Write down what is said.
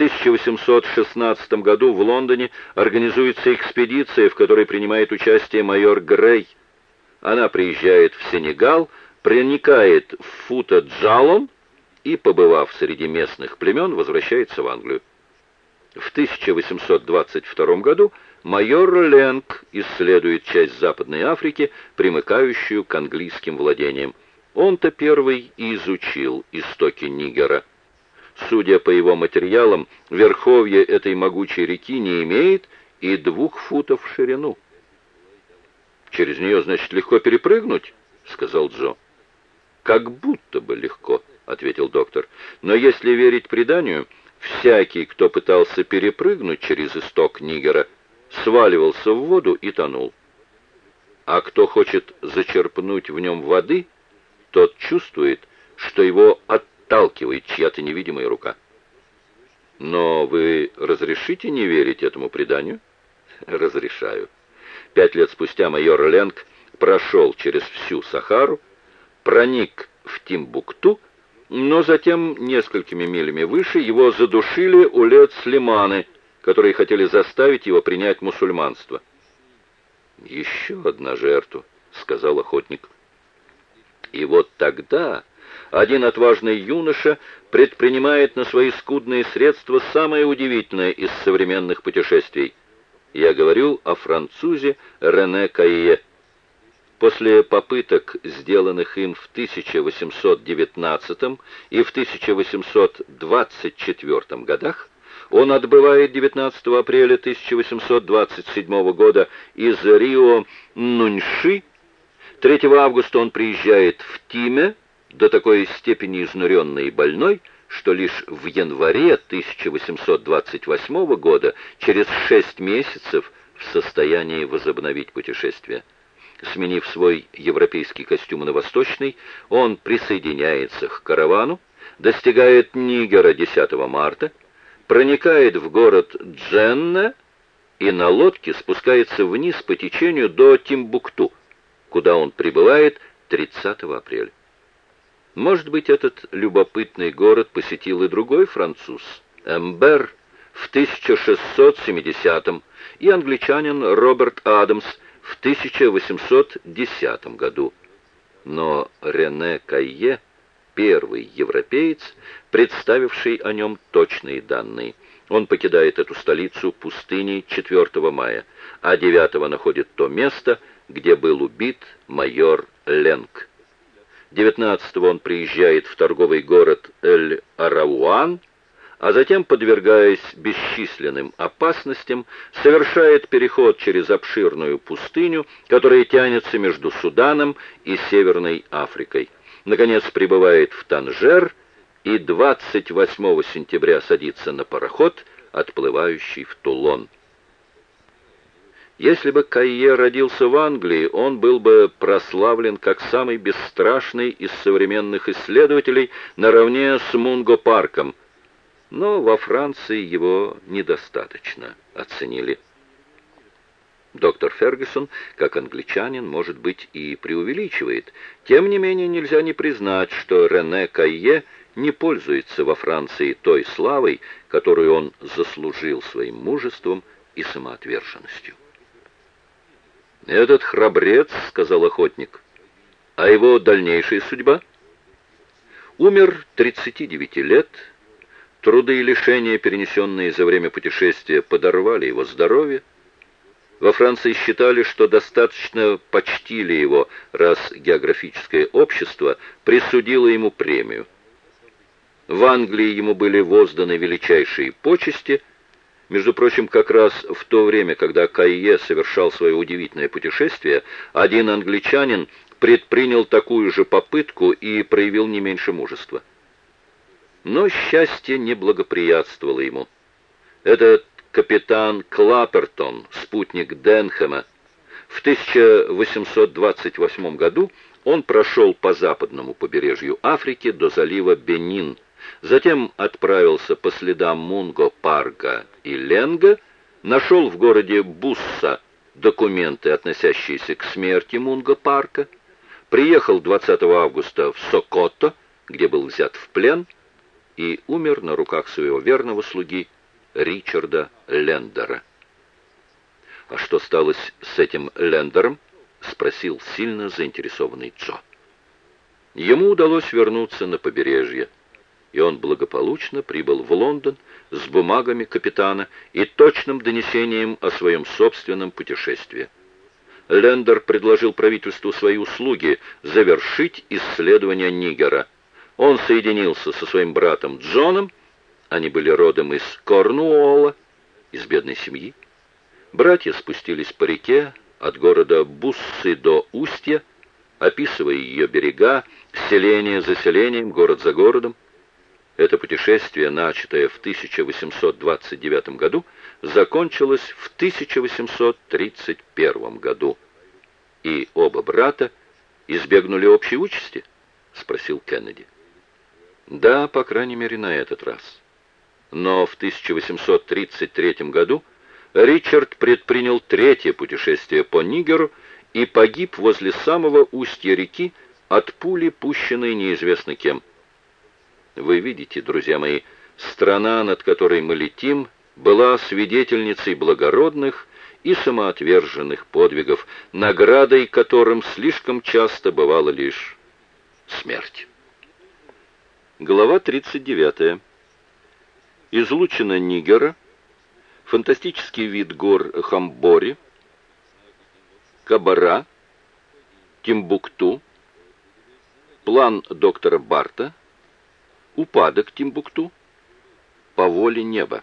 1816 году в Лондоне организуется экспедиция, в которой принимает участие майор Грей. Она приезжает в Сенегал, проникает в Фута-Джалон и, побывав среди местных племен, возвращается в Англию. В 1822 году майор Ленг исследует часть Западной Африки, примыкающую к английским владениям. Он-то первый и изучил истоки Нигера. Судя по его материалам, верховье этой могучей реки не имеет и двух футов в ширину. «Через нее, значит, легко перепрыгнуть?» — сказал Джо. «Как будто бы легко», — ответил доктор. «Но если верить преданию, всякий, кто пытался перепрыгнуть через исток Нигера, сваливался в воду и тонул. А кто хочет зачерпнуть в нем воды, тот чувствует, что его отталкивает чья-то невидимая рука. Но вы разрешите не верить этому преданию? Разрешаю. Пять лет спустя майор Ленг прошел через всю Сахару, проник в Тимбукту, но затем несколькими милями выше его задушили улет-слиманы, которые хотели заставить его принять мусульманство. «Еще одна жертва», — сказал охотник. И вот тогда один отважный юноша предпринимает на свои скудные средства самое удивительное из современных путешествий. Я говорю о французе Рене Кайе. После попыток, сделанных им в 1819 и в 1824 годах, он отбывает 19 апреля 1827 года из Рио-Нуньши. 3 августа он приезжает в Тиме, до такой степени изнуренный и больной, что лишь в январе 1828 года, через шесть месяцев, в состоянии возобновить путешествие. Сменив свой европейский костюм на восточный, он присоединяется к каравану, достигает Нигера 10 марта, проникает в город Дженна и на лодке спускается вниз по течению до Тимбукту, куда он прибывает 30 апреля. Может быть, этот любопытный город посетил и другой француз, Эмбер, в 1670 и англичанин Роберт Адамс в 1810 году. Но Рене Кайе – первый европеец, представивший о нем точные данные. Он покидает эту столицу пустыней 4 мая, а 9 находит то место, где был убит майор Ленг. 19-го он приезжает в торговый город Эль-Арауан, а затем, подвергаясь бесчисленным опасностям, совершает переход через обширную пустыню, которая тянется между Суданом и Северной Африкой. Наконец прибывает в Танжер и 28 сентября садится на пароход, отплывающий в Тулон. Если бы Кайе родился в Англии, он был бы прославлен как самый бесстрашный из современных исследователей наравне с Мунго Парком, но во Франции его недостаточно оценили. Доктор Фергюсон, как англичанин, может быть, и преувеличивает. Тем не менее, нельзя не признать, что Рене Кайе не пользуется во Франции той славой, которую он заслужил своим мужеством и самоотверженностью. «Этот храбрец», — сказал охотник, — «а его дальнейшая судьба?» Умер 39 лет, труды и лишения, перенесенные за время путешествия, подорвали его здоровье. Во Франции считали, что достаточно почтили его, раз географическое общество присудило ему премию. В Англии ему были возданы величайшие почести — между прочим, как раз в то время, когда Кайе совершал свое удивительное путешествие, один англичанин предпринял такую же попытку и проявил не меньше мужества. Но счастье не благоприятствовало ему. Этот капитан Клапертон, спутник Денхэма, в 1828 году он прошел по западному побережью Африки до залива Бенин, Затем отправился по следам Мунго Парга и Ленга, нашел в городе Бусса документы, относящиеся к смерти Мунго Парка, приехал 20 августа в Сокото, где был взят в плен, и умер на руках своего верного слуги Ричарда Лендера. «А что стало с этим Лендером?» — спросил сильно заинтересованный Джо. Ему удалось вернуться на побережье, и он благополучно прибыл в Лондон с бумагами капитана и точным донесением о своем собственном путешествии. Лендер предложил правительству свои услуги завершить исследование Нигера. Он соединился со своим братом Джоном, они были родом из Корнуолла, из бедной семьи. Братья спустились по реке от города Буссы до Устья, описывая ее берега, селение за селением, город за городом. Это путешествие, начатое в 1829 году, закончилось в 1831 году. И оба брата избегнули общей участи? Спросил Кеннеди. Да, по крайней мере, на этот раз. Но в 1833 году Ричард предпринял третье путешествие по Нигеру и погиб возле самого устья реки от пули, пущенной неизвестно кем. Вы видите, друзья мои, страна, над которой мы летим, была свидетельницей благородных и самоотверженных подвигов, наградой которым слишком часто бывала лишь смерть. Глава 39. Излучина Нигера – фантастический вид гор Хамбори, Кабара, Тимбукту, план доктора Барта, упадок Тимбукту, по воле неба.